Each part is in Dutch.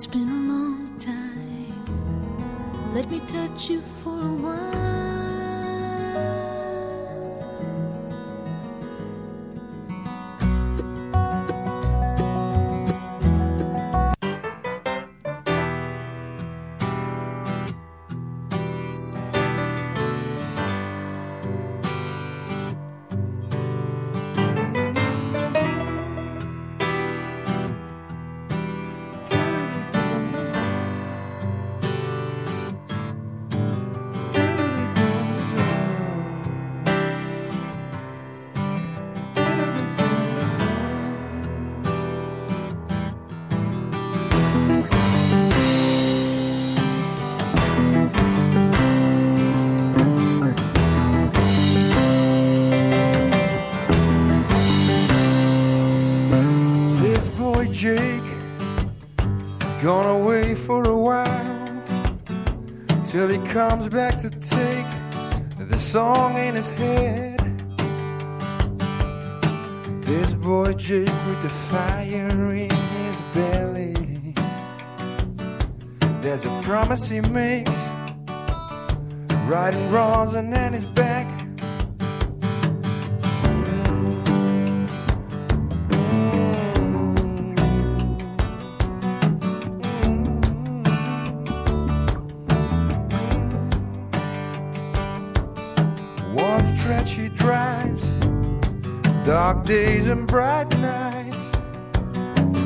It's been a long time. Let me touch you for a while. His head. And bright nights.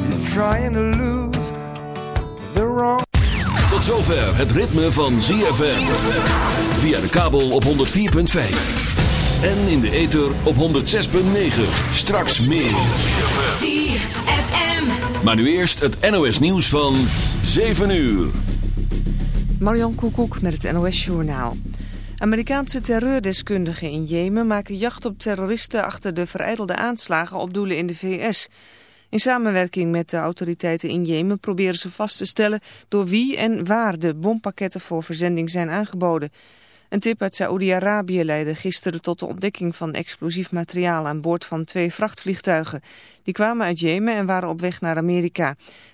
He's trying to lose the wrong. Tot zover het ritme van ZFM. Via de kabel op 104.5. En in de ether op 106.9. Straks meer. ZFM. Maar nu eerst het NOS nieuws van 7 uur. Marion Koekoek met het NOS Journaal. Amerikaanse terreurdeskundigen in Jemen maken jacht op terroristen achter de vereidelde aanslagen op doelen in de VS. In samenwerking met de autoriteiten in Jemen proberen ze vast te stellen door wie en waar de bompakketten voor verzending zijn aangeboden. Een tip uit Saoedi-Arabië leidde gisteren tot de ontdekking van explosief materiaal aan boord van twee vrachtvliegtuigen. Die kwamen uit Jemen en waren op weg naar Amerika.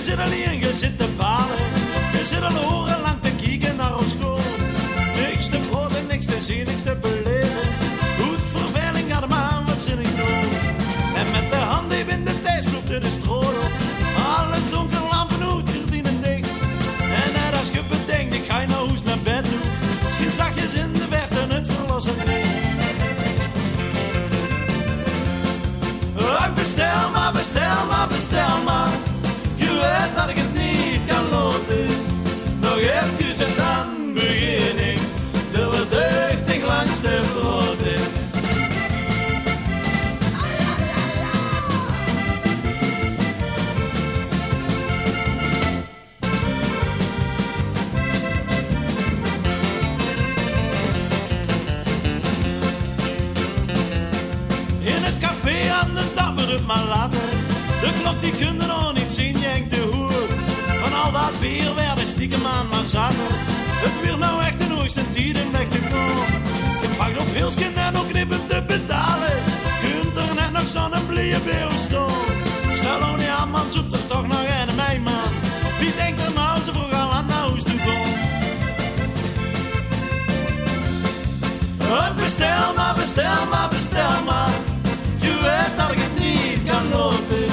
Zit alleen, je zit te balen. Je zit al lang te kijken naar ons school. Niks te groot niks te zien, niks te beleven. Goed verveling hem aan, wat zin ik doen. En met de hand even in de tijd loopt er de stroom. Alles donker, lampen uit, gordijnen dicht. En net als je bedenkt, ik ga naar huis naar bed toe. Schiet zachtjes in de verte het verlossen Oh, bestel maar, bestel maar, bestel maar. Het weer nou echt de hoogste tijd om weg te komen. Ik pak op Hilsken en ook knippen te betalen. Kunt er net nog zo'n blije staan. Stel nou niet aan, man, zoekt er toch nog een mij, man. Wie denkt er nou zo vroeg al aan komen? Oh, bestel maar, bestel maar, bestel maar. Je weet dat ik het niet kan loten.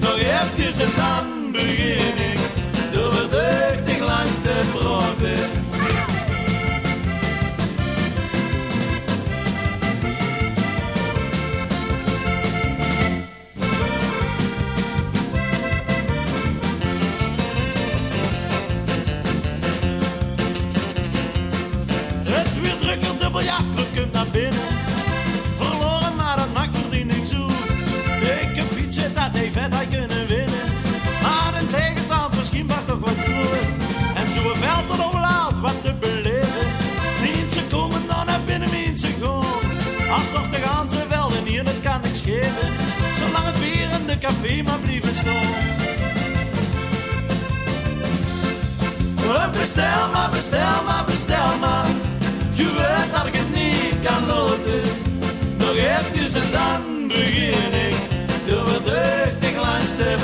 Nog even en dan begin ik. Door verdeugdig amongst the brothers. Hier, dat kan niks geven. Zolang het bier in de café maar blijven staan. Oh, Bestel maar, bestel maar, bestel maar. Je weet dat ik het niet kan loten. Nog even en dan begin ik. Door verdeugdig langs de.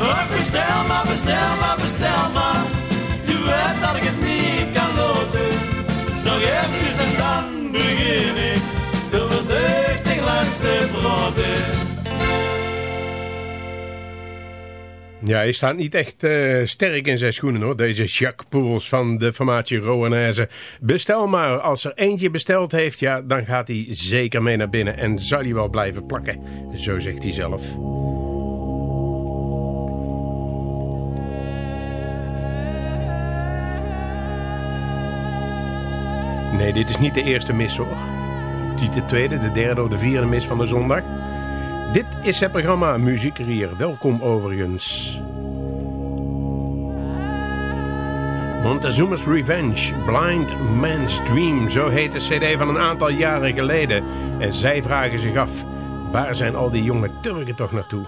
Oh, bestel maar, bestel maar, bestel maar. Je weet dat ik het niet Ja, hij staat niet echt eh, sterk in zijn schoenen hoor, deze Jacques Poels van de formatie Roanaise. Bestel maar, als er eentje besteld heeft, ja, dan gaat hij zeker mee naar binnen en zal hij wel blijven plakken. Zo zegt hij zelf. Nee, dit is niet de eerste mis hoor. De tweede, de derde of de vierde mis van de zondag. Dit is het programma Muziekrier. Welkom overigens. Montezuma's Revenge, Blind Man's Dream, zo heet de cd van een aantal jaren geleden. En zij vragen zich af, waar zijn al die jonge Turken toch naartoe?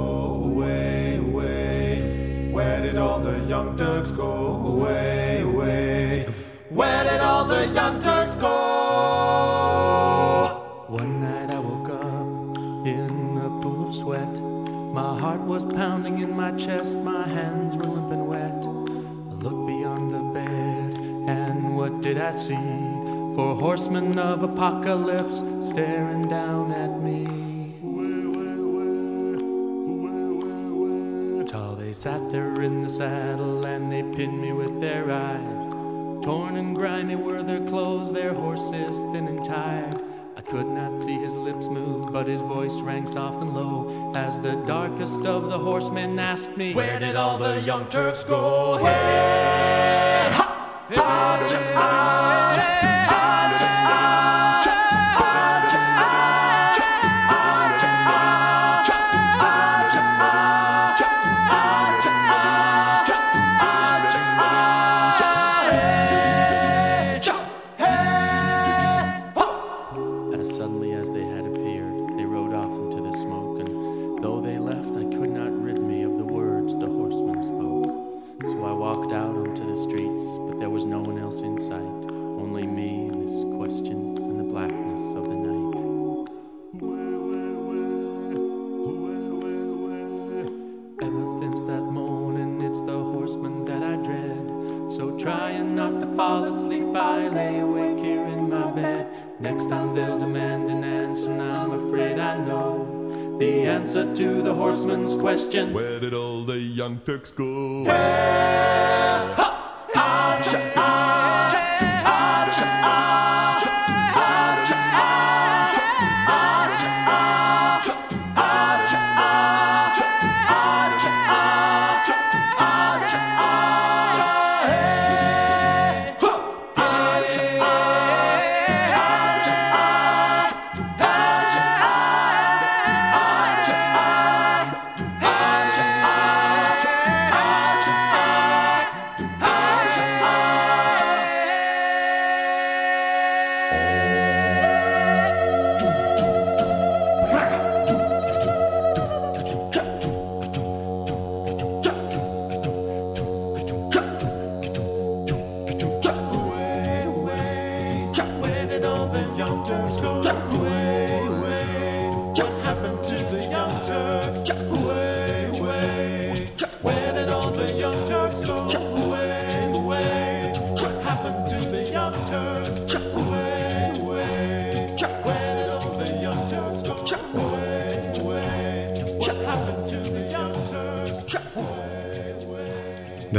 Go away, away? Where did all the young Turks go away, away? Where did all the young Turks go? One night I woke up in a pool of sweat. My heart was pounding in my chest, my hands were limp and wet. I looked beyond the bed, and what did I see? Four horsemen of apocalypse staring down at me. They sat there in the saddle, and they pinned me with their eyes. Torn and grimy were their clothes, their horses thin and tired. I could not see his lips move, but his voice rang soft and low as the darkest of the horsemen asked me, Where did all the young Turks go? Hey, ha, ha, the young Turks go?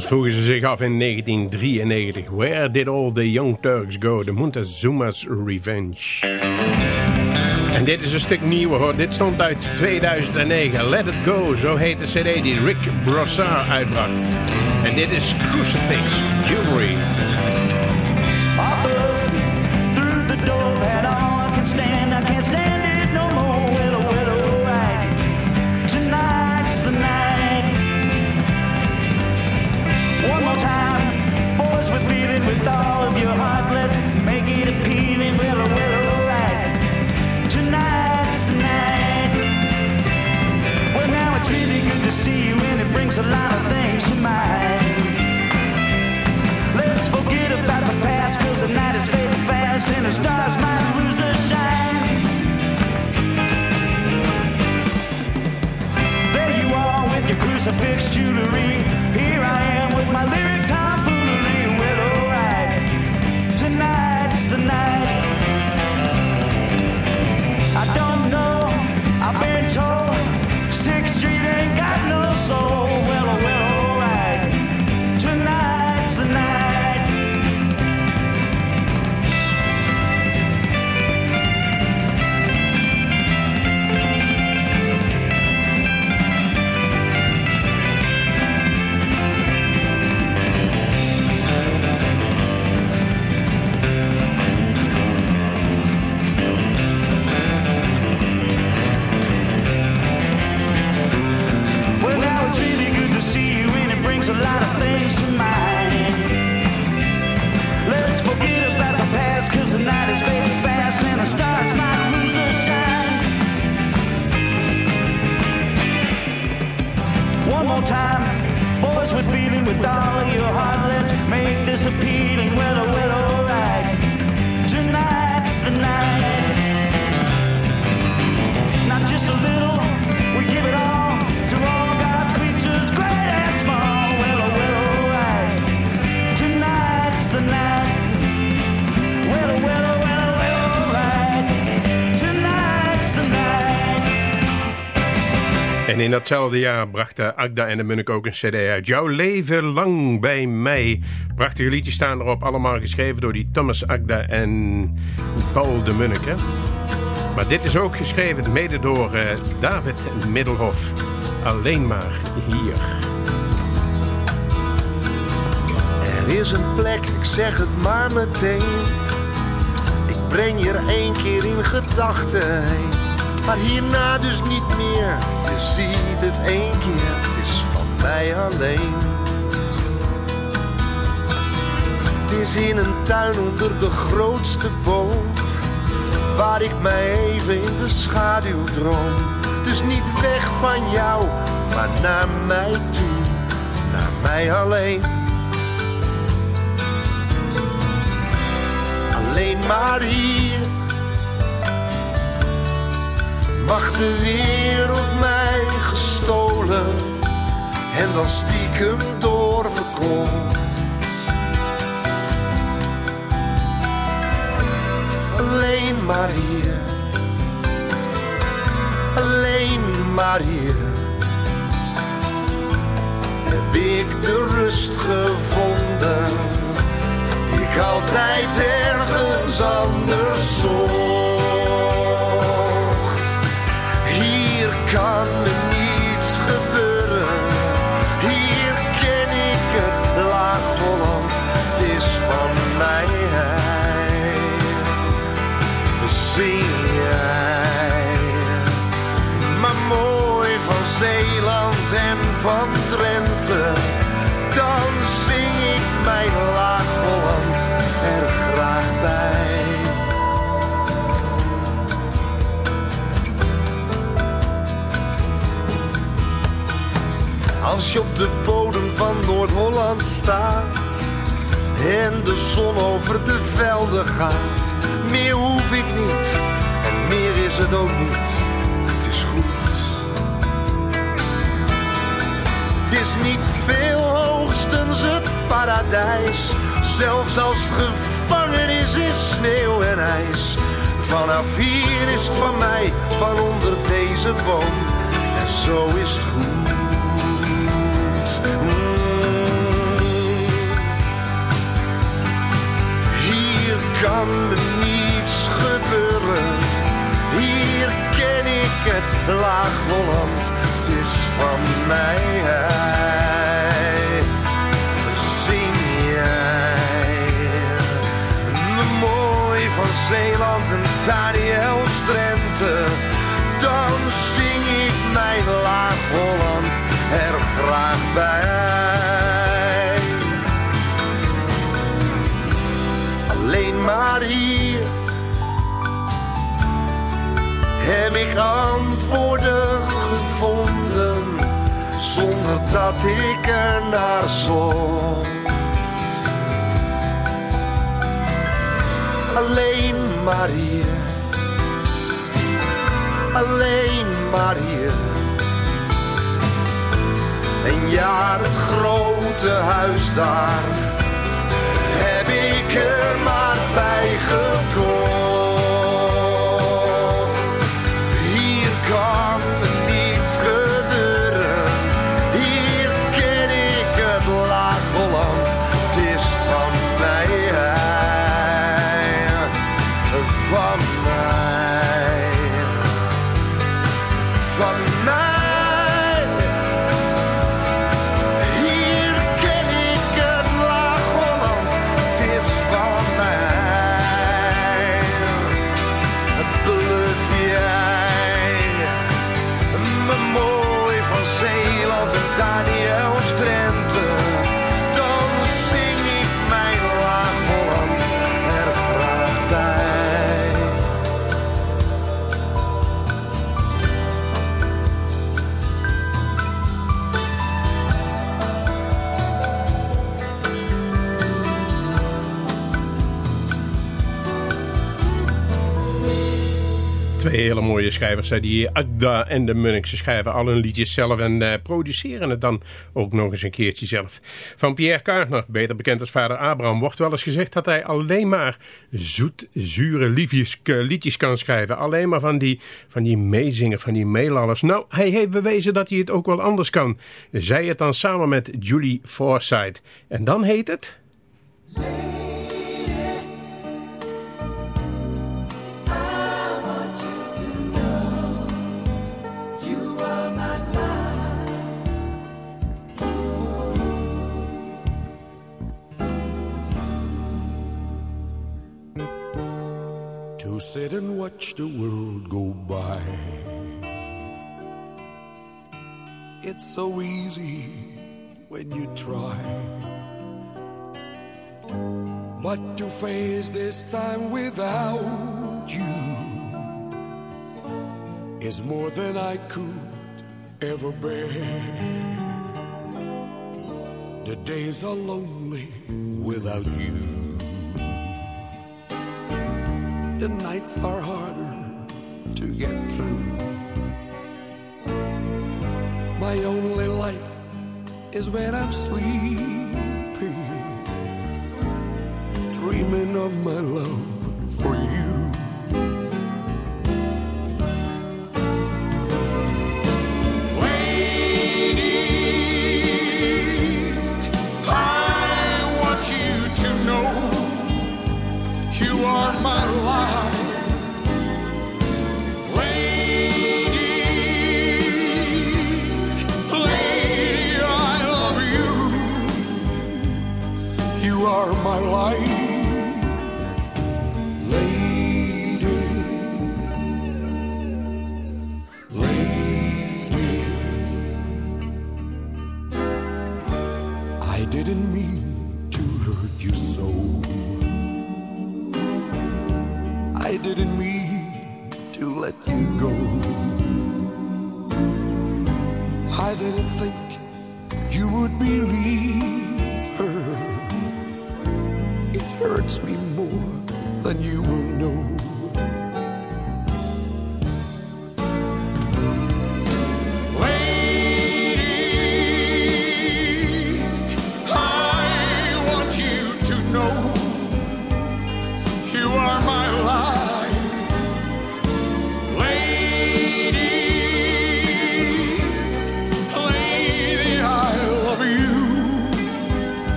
Dat vroegen ze zich af in 1993. Where did all the young Turks go? De Montezuma's Revenge. En dit is een stuk nieuwer hoor. Dit stond uit 2009. Let It Go, zo heet de cd die Rick Brossard uitbracht. En dit is Crucifix Jewelry. In datzelfde jaar brachten Agda en de Munnik ook een cd uit. Jouw leven lang bij mij. Prachtige liedjes staan erop. Allemaal geschreven door die Thomas Agda en Paul de Munnik. Maar dit is ook geschreven mede door eh, David Middelhof. Alleen maar hier. Er is een plek, ik zeg het maar meteen. Ik breng je er één keer in gedachten. Maar hierna dus niet meer. Je ziet het één keer, het is van mij alleen. Het is in een tuin onder de grootste boom. Waar ik mij even in de schaduw droom. Dus niet weg van jou, maar naar mij toe. Naar mij alleen. alleen maar hier. Mag de wereld mij gestolen en dan stiekem doorverkocht. alleen maar hier. Alleen maar hier. Heb ik de rust gevonden. Die ik altijd ergens anders zocht. Hier Als je op de bodem van Noord-Holland staat en de zon over de velden gaat, meer hoef ik niet en meer is het ook niet. Het is goed. Het is niet veel hoogstens het paradijs, zelfs als het gevangenis is sneeuw en ijs. Vanaf hier is het van mij, van onder deze boom, en zo is het goed. Dat ik er naar zocht. Alleen maar hier, alleen maar hier. En ja, het grote huis daar heb ik er maar bij gekocht. Hele mooie schrijvers, hè, die Agda en de Munnik. Ze schrijven al hun liedjes zelf en eh, produceren het dan ook nog eens een keertje zelf. Van Pierre Kaartner, beter bekend als vader Abraham, wordt wel eens gezegd dat hij alleen maar zoet, zure liefjes, liedjes kan schrijven. Alleen maar van die, van die meezingen, van die meelallers. Nou, hij heeft bewezen dat hij het ook wel anders kan. Zij het dan samen met Julie Forsythe. En dan heet het... sit and watch the world go by. It's so easy when you try. But to face this time without you is more than I could ever bear. The days are lonely without you. The nights are harder to get through. My only life is when I'm sleeping, dreaming of my love for you.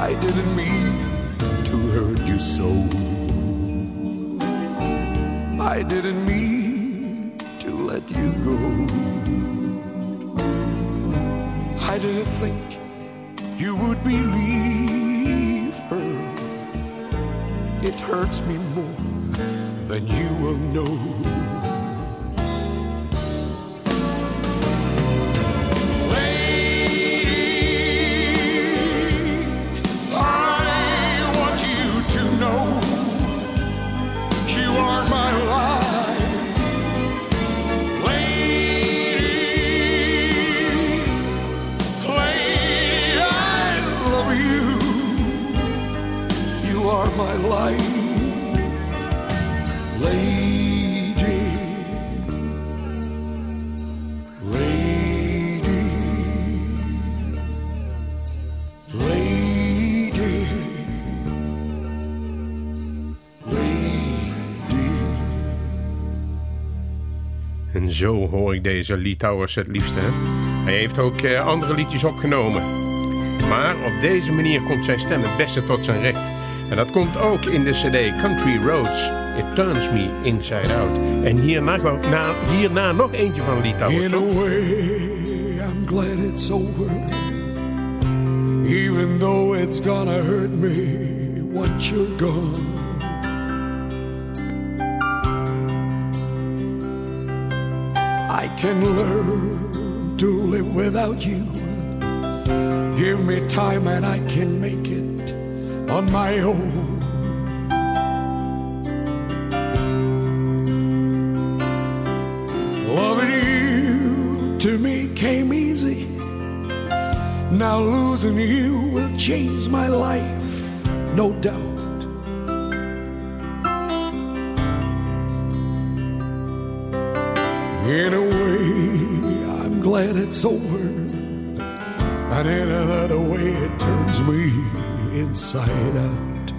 I didn't mean to hurt you so. I didn't mean to let you go. I didn't think you would believe her. It hurts me more than you will know. Zo hoor ik deze Litouwers het liefste. Hè? Hij heeft ook eh, andere liedjes opgenomen. Maar op deze manier komt zijn stem het beste tot zijn recht. En dat komt ook in de cd Country Roads. It Turns Me Inside Out. En hierna, na, hierna nog eentje van Litouwers. In a way, I'm glad it's over. Even though it's gonna hurt me once you're gone. Can learn to live without you. Give me time and I can make it on my own. Loving you to me came easy. Now losing you will change my life, no doubt. In a glad it's over. And in another way, it turns me inside out.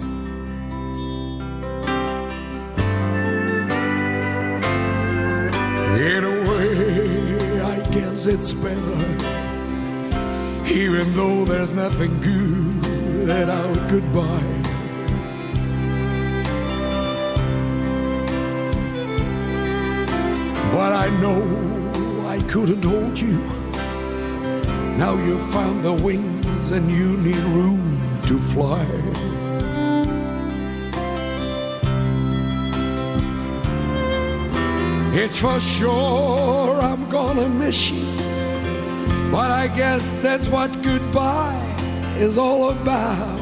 In a way, I guess it's better. Even though there's nothing good at our goodbye. But I know couldn't hold you. Now you've found the wings and you need room to fly. It's for sure I'm gonna miss you. But I guess that's what goodbye is all about.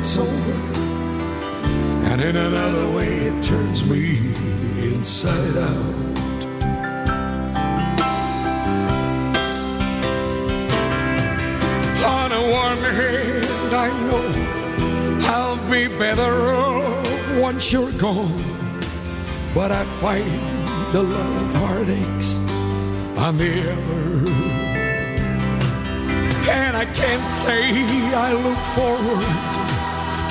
It's over. And in another way, it turns me inside out. On one hand, I know I'll be better off once you're gone. But I find a lot of heartaches on the other. And I can't say I look forward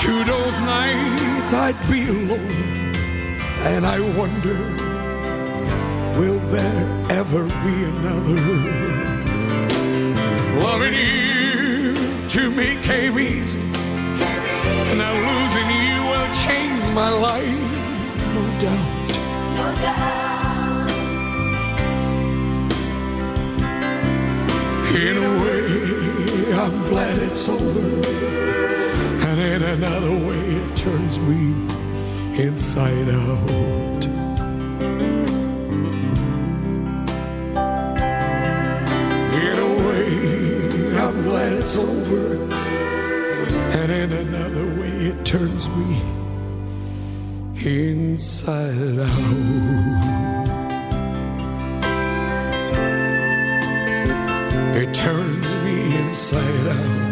to those nights I'd be alone. And I wonder, Will there ever be another? Loving you to me came easy. And now losing you will change my life, no doubt. No doubt. In a way, I'm glad it's over. And in another way, it turns me inside out. In a way, I'm glad it's over. And in another way, it turns me inside out. It turns me inside out.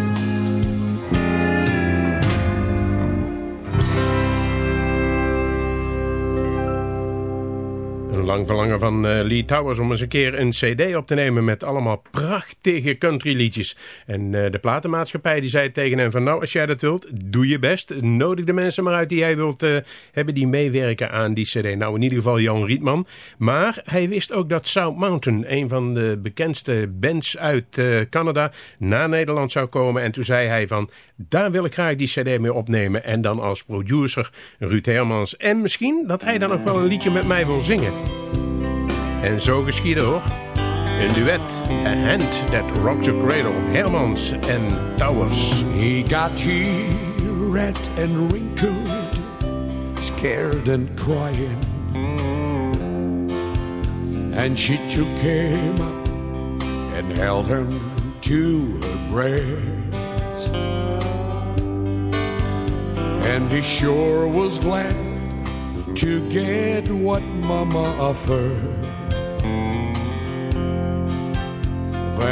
Lang verlangen van eh, Lee Towers om eens een keer een cd op te nemen met allemaal prachtige countryliedjes. En eh, de platenmaatschappij die zei tegen hem van nou als jij dat wilt, doe je best. Nodig de mensen maar uit die jij wilt eh, hebben die meewerken aan die cd. Nou in ieder geval Jan Rietman. Maar hij wist ook dat South Mountain, een van de bekendste bands uit Canada, naar Nederland zou komen. En toen zei hij van daar wil ik graag die cd mee opnemen. En dan als producer Ruud Hermans. En misschien dat hij dan ook wel een liedje met mij wil zingen. En zo geschiedde hoor. Een duet. A Hand That Rocks the Cradle. Hermans en Towers. He got here red and wrinkled, scared and crying. And she took him up and held him to her breast. And he sure was glad to get what Mama offered.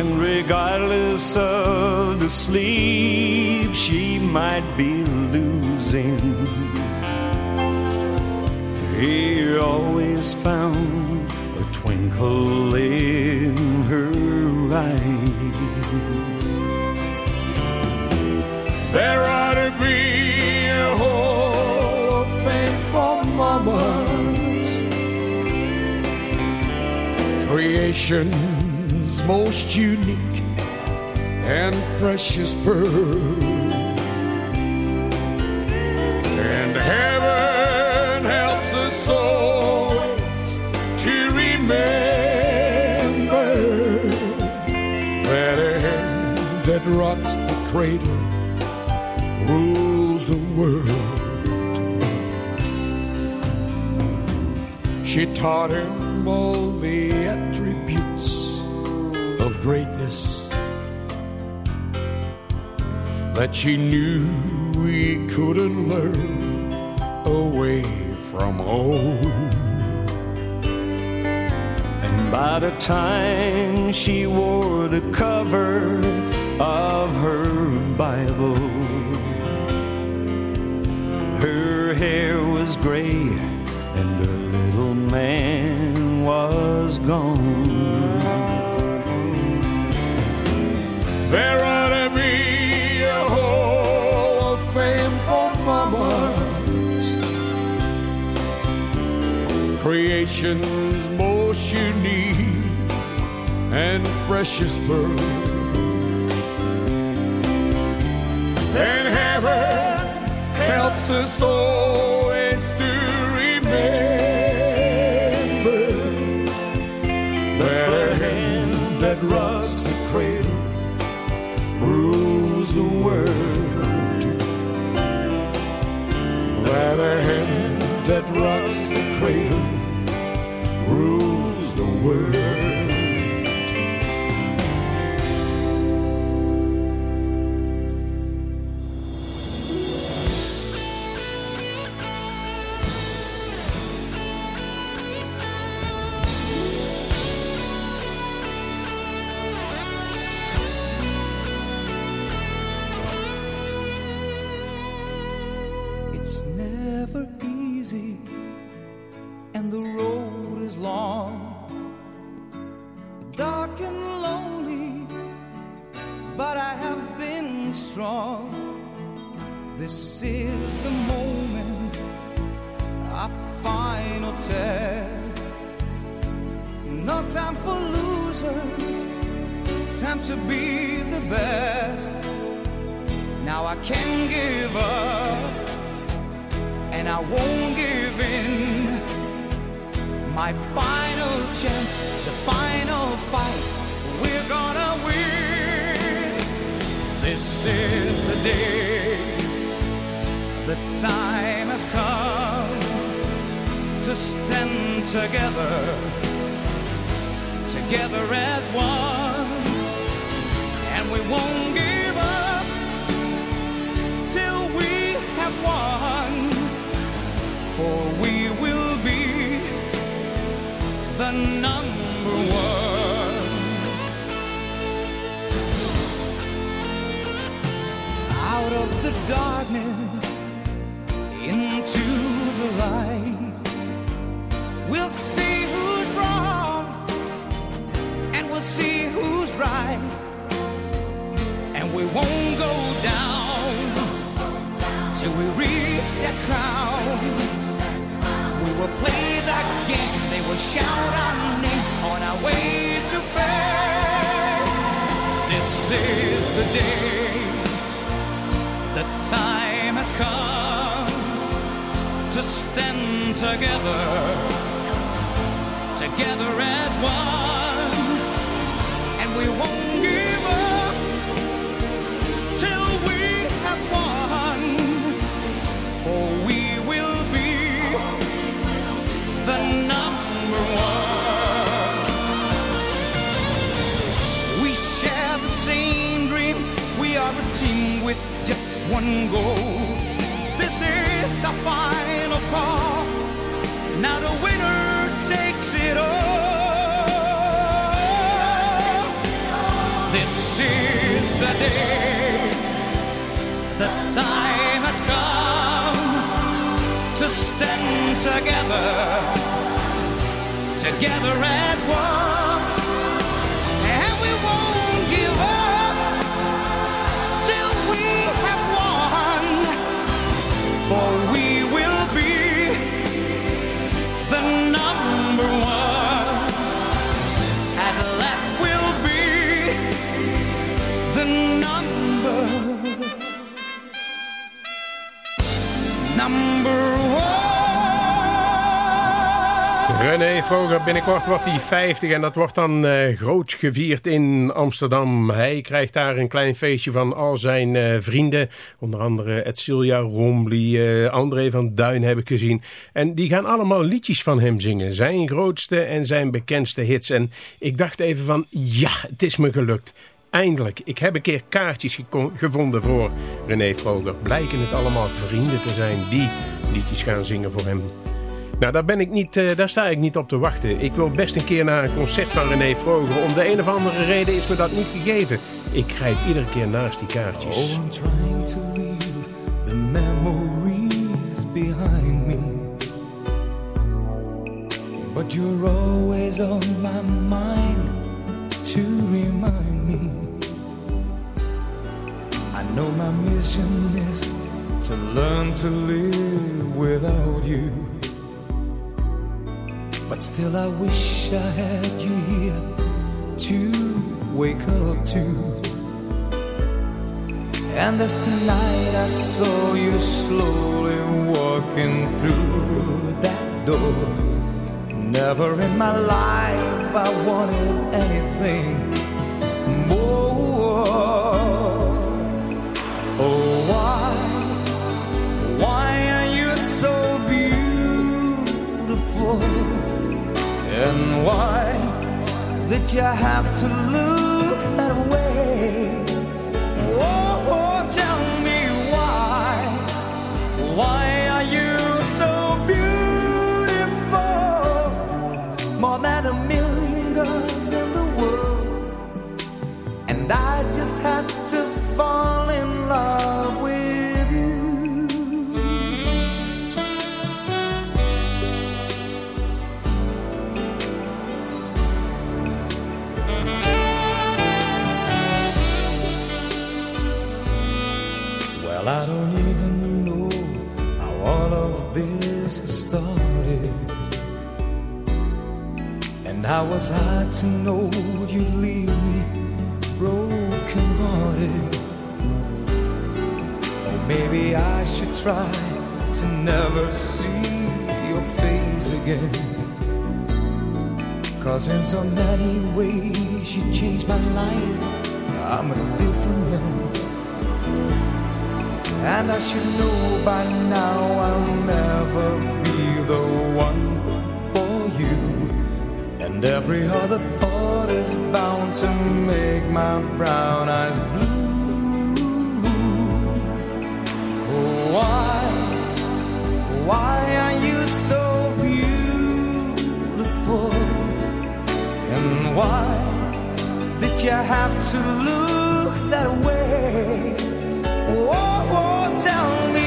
And regardless of the sleep she might be losing, he always found a twinkle in her eyes. There ought to be a hall of fame for mamas. Most unique and precious pearl. And heaven helps us always to remember that hand that rocks the cradle rules the world. She taught him all the attributes of greatness that she knew we couldn't learn away from home. And by the time she wore the cover of her Bible, her hair was gray and her little man was gone. Creation's most unique and precious pearl. And heaven helps us always to remember that a hand that rocks the cradle rules the world. That a hand that rocks the cradle world. I won't give in. My final chance, the final fight, we're gonna win. This is the day, the time has come to stand together, together as one, and we won't for we will be the number one. Out of the darkness into the light, we'll see who's wrong and we'll see who's right, and we won't go down till we reach that crown. Will play that game. They will shout our name on our way to fame. This is the day. The time has come to stand together, together as one, and we won't one goal. This is our final call. Now the winner takes it all. This is the day. The time has come to stand together, together as René Vroger, binnenkort wordt hij 50 en dat wordt dan eh groots gevierd in Amsterdam. Hij krijgt daar een klein feestje van al zijn eh, vrienden. Onder andere Edcilia Rombly, eh, André van Duin heb ik gezien. En die gaan allemaal liedjes van hem zingen. Zijn grootste en zijn bekendste hits. En ik dacht even van, ja, het is me gelukt. Eindelijk, ik heb een keer kaartjes gevonden voor René Vroger. Blijken het allemaal vrienden te zijn die liedjes gaan zingen voor hem. Nou, daar, ben ik niet, eh, daar sta ik niet op te wachten. Ik wil best een keer naar een concert van René Vroger. Om de een of andere reden is me dat niet gegeven. Ik grijp iedere keer naast die kaartjes. Oh, I'm trying to leave the memories behind me. But you're always on my mind to remind me. I know my mission is to learn to live without you. But still, I wish I had you here to wake up to. And as tonight I saw you slowly walking through that door. Never in my life I wanted anything more. Oh, And why did you have to look was I to know you'd leave me broken hearted? Or oh, maybe I should try to never see your face again. Cause in so many ways you changed my life. I'm a different man. And I should know by now I'll never be the one. And every other thought is bound to make my brown eyes blue. Why, why are you so beautiful? And why did you have to look that way? Oh, oh, tell me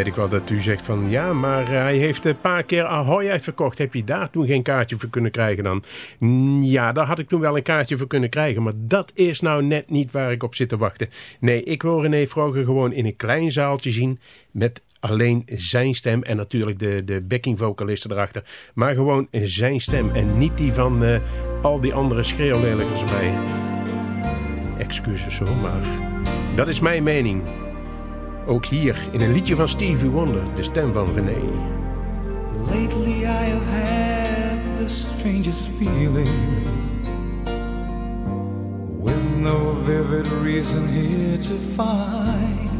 weet ik wel dat u zegt van ja, maar eh, hij heeft een paar keer Ahoy uitverkocht. Heb je daar toen geen kaartje voor kunnen krijgen dan? Mm, Ja, daar had ik toen wel een kaartje voor kunnen krijgen. Maar dat is nou net niet waar ik op zit te wachten. Nee, ik wil René Vroger gewoon in een klein zaaltje zien met alleen zijn stem en natuurlijk de, de backing vocalisten erachter. Maar gewoon zijn stem en niet die van eh, al die andere schreeuwlelijkers bij. Excuses hoor, maar dat is mijn mening. Ook hier in een liedje van Stevie Wonder, de stem van René. Lately I have had the strangest feeling. With no vivid reason here to find.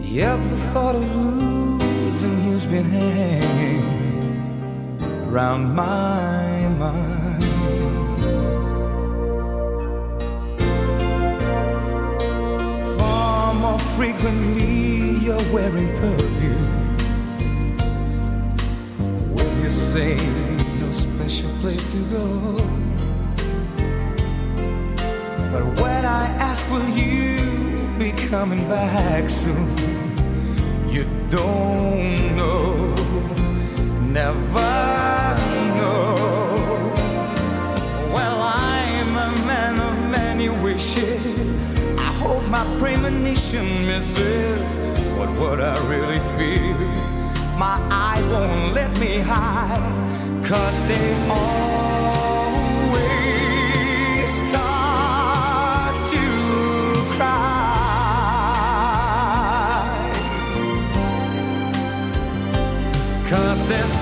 Yet the thought of losing you's been hanging Round my mind frequently you're wearing perfume. When you say no special place to go. But when I ask will you be coming back soon? You don't know. Never premonition misses. What what I really feel My eyes won't let me hide. Cause they always start to cry. Cause this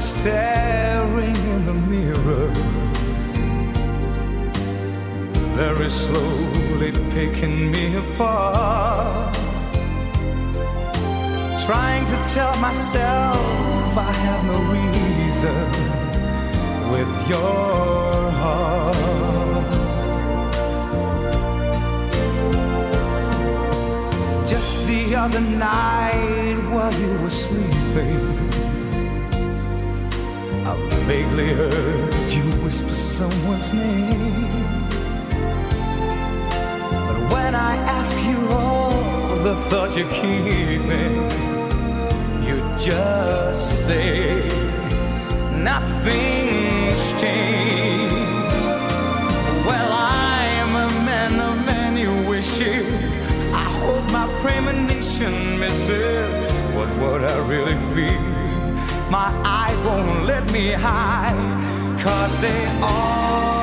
staring in the mirror. Very slowly picking me apart. Trying to tell myself I have no reason With your heart. Just the other night while you were sleeping vaguely heard you whisper someone's name. But when I ask you all the thoughts you're keeping, you just say nothing's changed. Well, I am a man of many wishes. I hope my premonition misses what what I really feel. My eyes won't let me hide, cause they always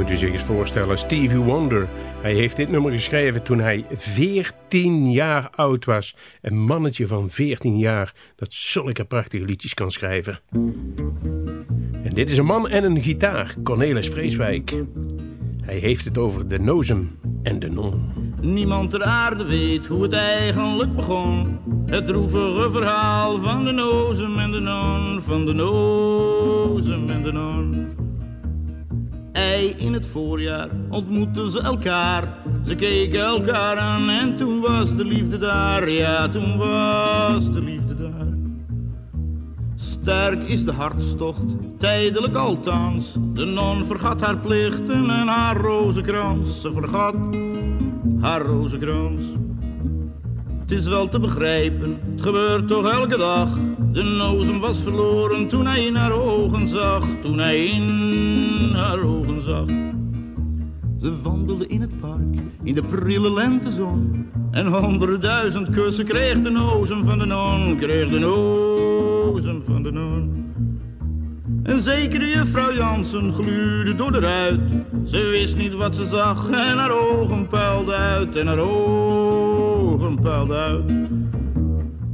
Moet u zich eens voorstellen, Stevie Wonder. Hij heeft dit nummer geschreven toen hij 14 jaar oud was. Een mannetje van 14 jaar dat zulke prachtige liedjes kan schrijven. En dit is een man en een gitaar, Cornelis Vreeswijk. Hij heeft het over de nozem en de non. Niemand ter aarde weet hoe het eigenlijk begon. Het droevige verhaal van de nozem en de non, van de nozem en de non. Ei in het voorjaar ontmoetten ze elkaar. Ze keken elkaar aan en toen was de liefde daar. Ja, toen was de liefde daar. Sterk is de hartstocht, tijdelijk althans. De non vergat haar plichten en haar rozenkrans. Ze vergat haar rozenkrans. Het is wel te begrijpen, het gebeurt toch elke dag. De nozem was verloren toen hij in haar ogen zag. Toen hij in haar ogen zag. Ze wandelde in het park, in de prille lentezon. En honderdduizend kussen kreeg de nozem van de non. Kreeg de nozem van de non. En zekere juffrouw Jansen gluurde door de ruit. Ze wist niet wat ze zag en haar ogen puilden uit. En haar ogen puilden uit.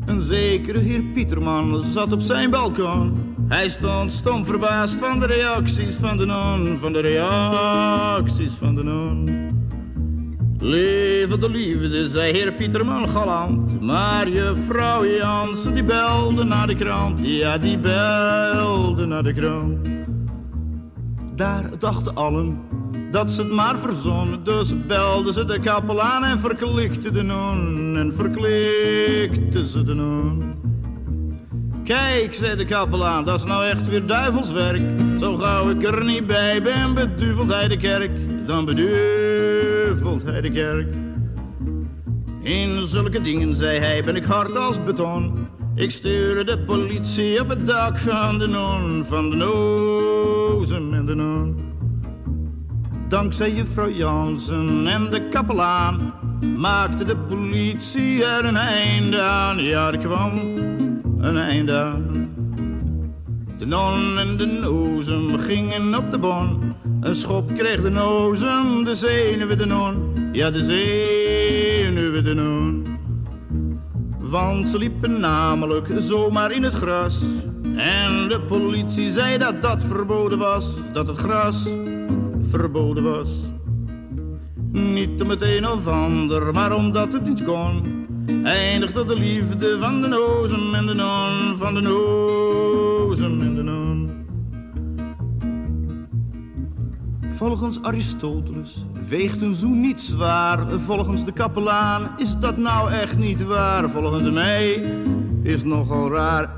Een zekere heer Pieterman zat op zijn balkon. Hij stond stom verbaasd van de reacties van de non. Van de reacties van de non. Leven de liefde, zei heer Pieterman galant. Maar juffrouw Jansen die belde naar de krant. Ja, die belde naar de krant. Daar dachten allen dat ze het maar verzonnen. Dus belden ze de kapelaan en verklikte de non. En verklikte ze de non. Kijk, zei de kapelaan, dat is nou echt weer duivelswerk. Zo gauw ik er niet bij ben, beduvelt hij de kerk. Dan beduvelt hij de kerk. In zulke dingen, zei hij, ben ik hard als beton. Ik stuurde de politie op het dak van de non, van de nozem en de non. Dankzij juffrouw Jansen en de kapelaan maakte de politie er een einde aan. Ja, er kwam een einde aan. De non en de nozem gingen op de bon. Een schop kreeg de nozem, de zenuwen de non. Ja, de zenuwen de non. Want ze liepen namelijk zomaar in het gras. En de politie zei dat dat verboden was. Dat het gras verboden was. Niet om het een of ander, maar omdat het niet kon. Eindigde de liefde van de nozem en de non. Van de nozem en de non. Volgens Aristoteles weegt een zoen niet zwaar. Volgens de kapelaan is dat nou echt niet waar. Volgens mij is het nogal raar.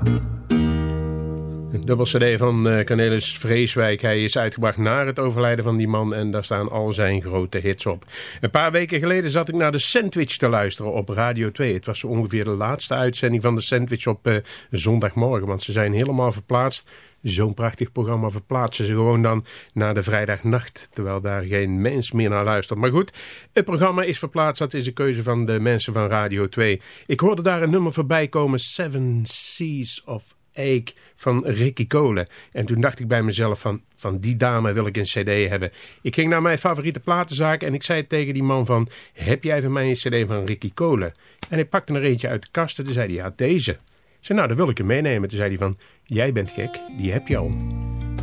Dubbel cd van uh, Cornelis Vreeswijk. Hij is uitgebracht na het overlijden van die man en daar staan al zijn grote hits op. Een paar weken geleden zat ik naar de Sandwich te luisteren op Radio 2. Het was ongeveer de laatste uitzending van de Sandwich op uh, zondagmorgen, want ze zijn helemaal verplaatst. Zo'n prachtig programma verplaatsen ze gewoon dan naar de vrijdagnacht, terwijl daar geen mens meer naar luistert. Maar goed, het programma is verplaatst, dat is een keuze van de mensen van Radio 2. Ik hoorde daar een nummer voorbij komen, Seven Seas of Ache van Ricky Cole. En toen dacht ik bij mezelf van, van die dame wil ik een cd hebben. Ik ging naar mijn favoriete platenzaak en ik zei tegen die man van... heb jij van mij een cd van Ricky Cole? En hij pakte er eentje uit de kast en toen zei hij, ja deze. Ik zei, nou dan wil ik hem meenemen. Toen zei hij van, jij bent gek, die heb je al.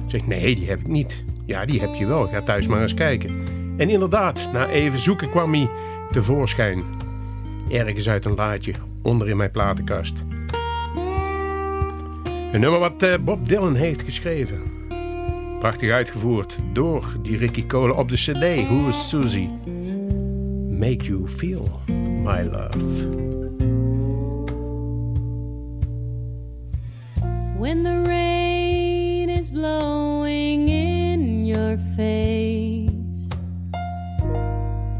Ik nee die heb ik niet. Ja die heb je wel, ga thuis maar eens kijken. En inderdaad, na even zoeken kwam hij tevoorschijn. Ergens uit een laadje, onder in mijn platenkast. Een nummer wat uh, Bob Dylan heeft geschreven. Prachtig uitgevoerd door die Ricky Cole op de cd Who is Susie? Make you feel my love. When the rain is blowing in your face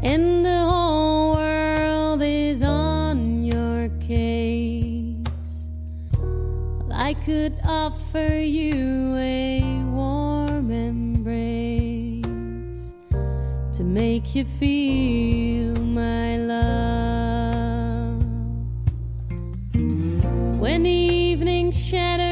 And the whole world I could offer you a warm embrace to make you feel my love. When evening shatters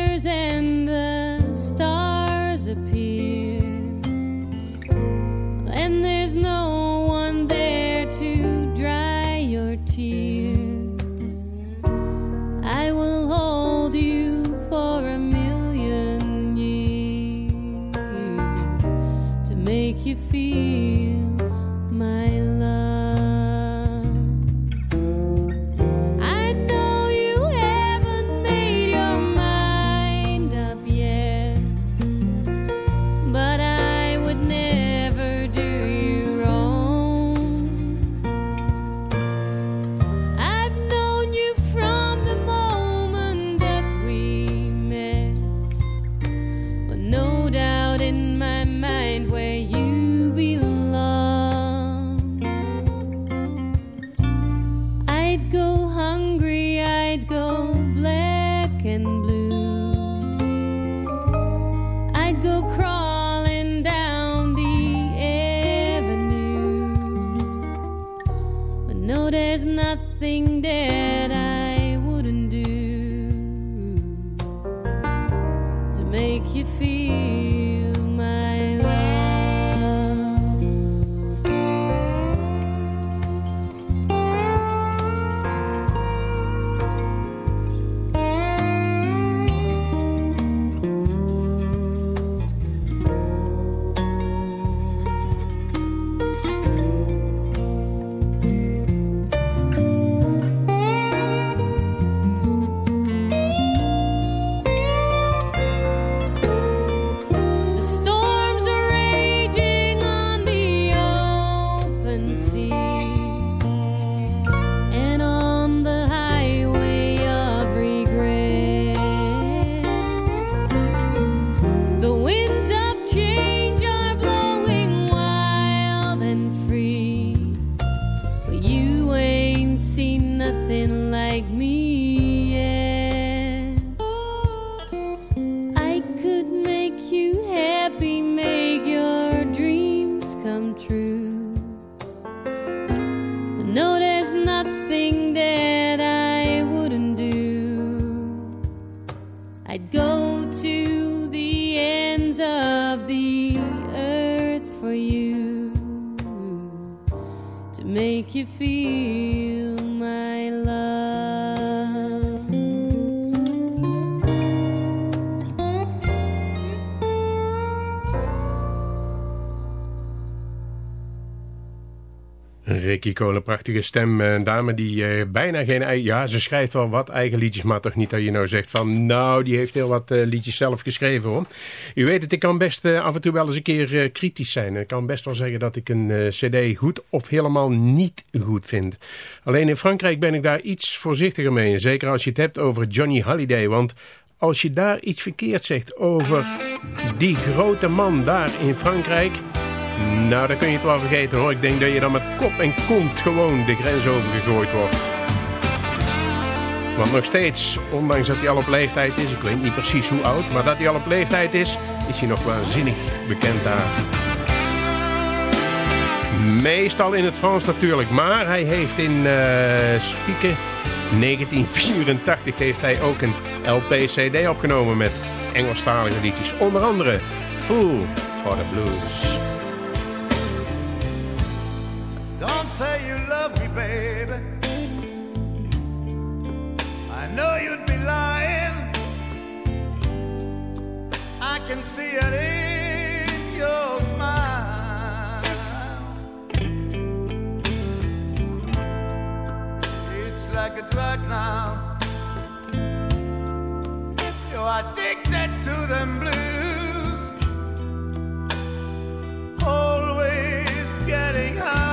of the earth for you to make you feel Ricky Cole, prachtige stem. Een dame die eh, bijna geen eigen... Ja, ze schrijft wel wat eigen liedjes, maar toch niet dat je nou zegt van... Nou, die heeft heel wat eh, liedjes zelf geschreven hoor. U weet het, ik kan best eh, af en toe wel eens een keer eh, kritisch zijn. Ik kan best wel zeggen dat ik een eh, cd goed of helemaal niet goed vind. Alleen in Frankrijk ben ik daar iets voorzichtiger mee. Zeker als je het hebt over Johnny Halliday, want... als je daar iets verkeerd zegt over die grote man daar in Frankrijk... Nou, dan kun je het wel vergeten hoor. Ik denk dat je dan met kop en kont gewoon de grens overgegooid wordt. Want nog steeds, ondanks dat hij al op leeftijd is... ik weet niet precies hoe oud, maar dat hij al op leeftijd is... is hij nog waanzinnig bekend daar. Meestal in het Frans natuurlijk, maar hij heeft in uh, Spieken 1984 heeft hij ook een LP-CD opgenomen met Engelstalige liedjes. Onder andere Fool for the Blues. Don't say you love me, baby. I know you'd be lying. I can see it in your smile. It's like a drug now. You're addicted to them blues. Always getting high.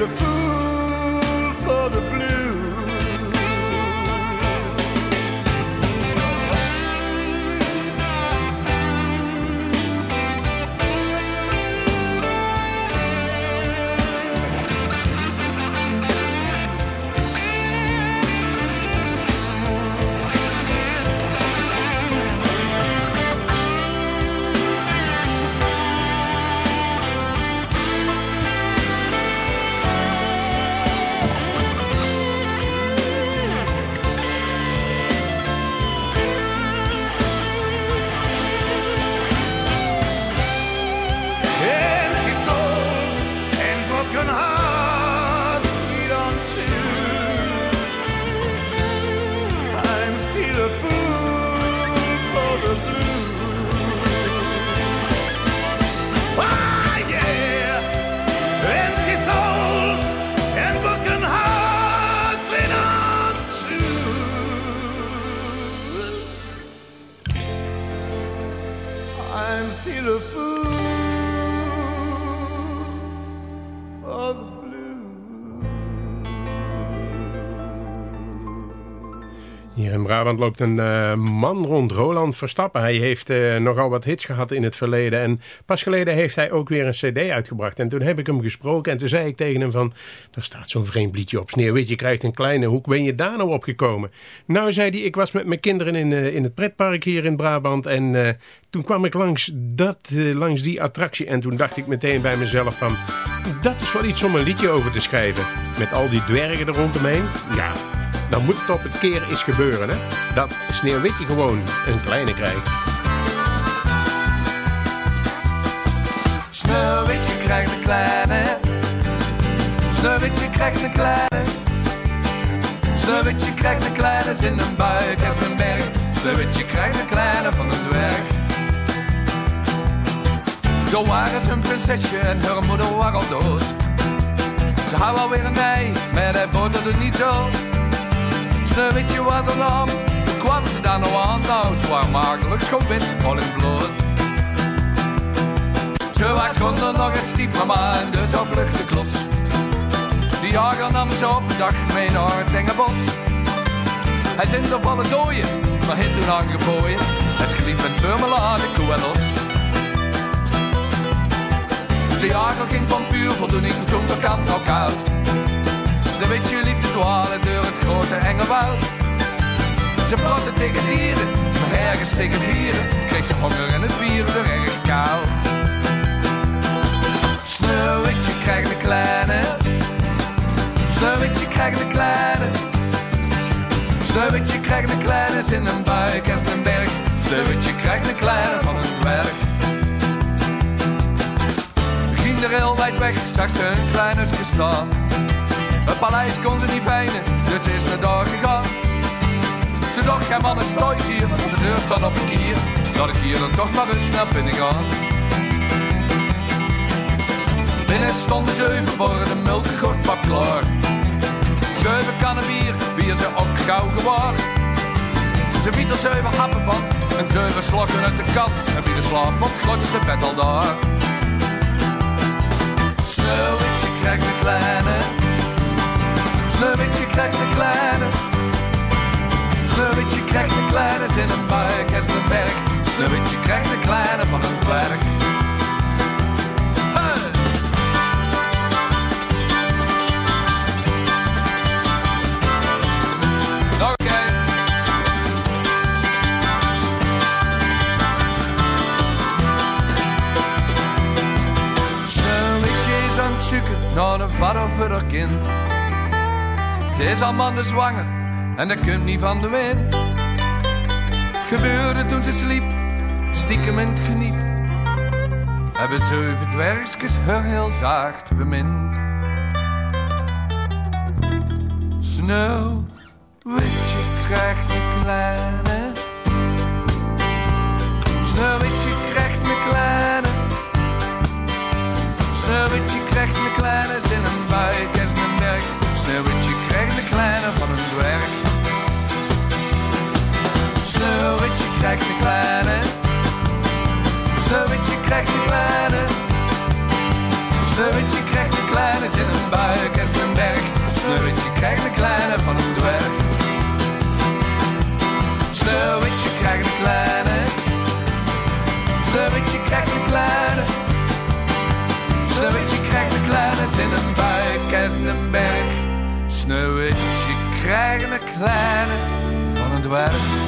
I'm Brabant loopt een eh, man rond, Roland Verstappen. Hij heeft eh, nogal wat hits gehad in het verleden. En pas geleden heeft hij ook weer een cd uitgebracht. En toen heb ik hem gesproken en toen zei ik tegen hem van... Er staat zo'n vreemd liedje op sneeuw. Je krijgt een kleine hoek. Ben je daar nou opgekomen? Nou, zei hij, ik was met mijn kinderen in, eh, in het pretpark hier in Brabant. En toen kwam ik langs, dat, langs die attractie. En toen dacht ik meteen bij mezelf van... Dat is wel iets om een liedje over te schrijven. Met al die dwergen er rondomheen. Ja, dan moet het op het keer eens gebeuren, hè? Dat Sneeuwwitje gewoon een kleine krijgt. Sneeuwwitje krijgt een kleine. Sneeuwwitje krijgt een kleine. Sneeuwwitje krijgt een kleine in een buik en een berg. Sneeuwwitje krijgt een kleine van een dwerg. Zo waren ze een prinsesje en haar moeder was al dood. Ze had alweer een ei, maar hij boterde niet zo. Sneeuwwitje wat een naam, toen kwam ze daar nog aan. Nou, ze waren makkelijk schoonwit, al in bloed. Ze was er nog een stiefmama en dus al vluchtte klos. Die jager nam ze op dag mee naar het enge bos. Hij zit er vallen dooien, maar heeft toen aangeboeien. Het geliefd met vermelade koe en los. De jager ging van puur voldoening toen bekend al koud. Ze weet je liep te dwalen door het grote enge woud. Ze praten tegen dieren, maar ergens tegen vieren. Kreeg ze honger en het bier weer erg kou. Sneeuwwitje krijgt een kleine. Sneeuwwitje krijgt een kleine. Sneeuwwitje krijgt een kleine in een buik en een berg. Sneeuwwitje krijgt een kleine van een dwerg. Ging er heel wijd weg, zag ze een klein huisje. Het paleis kon ze niet fijnen, dus is naar daar gegaan. Ze dacht, geen man is thuis hier, de deur staat op een kier. Dat ik hier dan toch maar eens naar binnen ga. Binnen stonden zeven borden gegooid pap klaar. Zeven kannen bier, bier ze ook gauw gewaar. Ze biedt er zeven happen van, en zeven slokken uit de kan. En wie de slaap op het grootste bed al daar. In een buik en berg. Sneeuwwitje krijgt een kleine van een zoeken naar een vader voor haar kind. Ze is al mannen zwanger en dat komt niet van de wind. Gebeurde toen ze sliep, stiekem in het geniep. Hebben zeven dwergjes haar heel zacht bemind. Sneeuwwitje krijgt een kleine. Sneeuwwitje krijgt een kleine. Sneeuwwitje krijgt een kleine in een buik en een berg. Sneeuwwitje krijgt een kleine van een dwerg. Sneeuwwitje krijgt een kleine. Sneeuwwitje krijgt een kleine. Sneeuwwitje krijgt een kleine in een buik en een berg. Sneeuwwitje krijgt een kleine van een dwerg. Sneeuwwitje krijgt een kleine. Sneeuwwitje krijgt een kleine. Sneeuwwitje krijgt een kleine in een buik en een berg. Sneeuwwitje krijgt een kleine van een dwerg.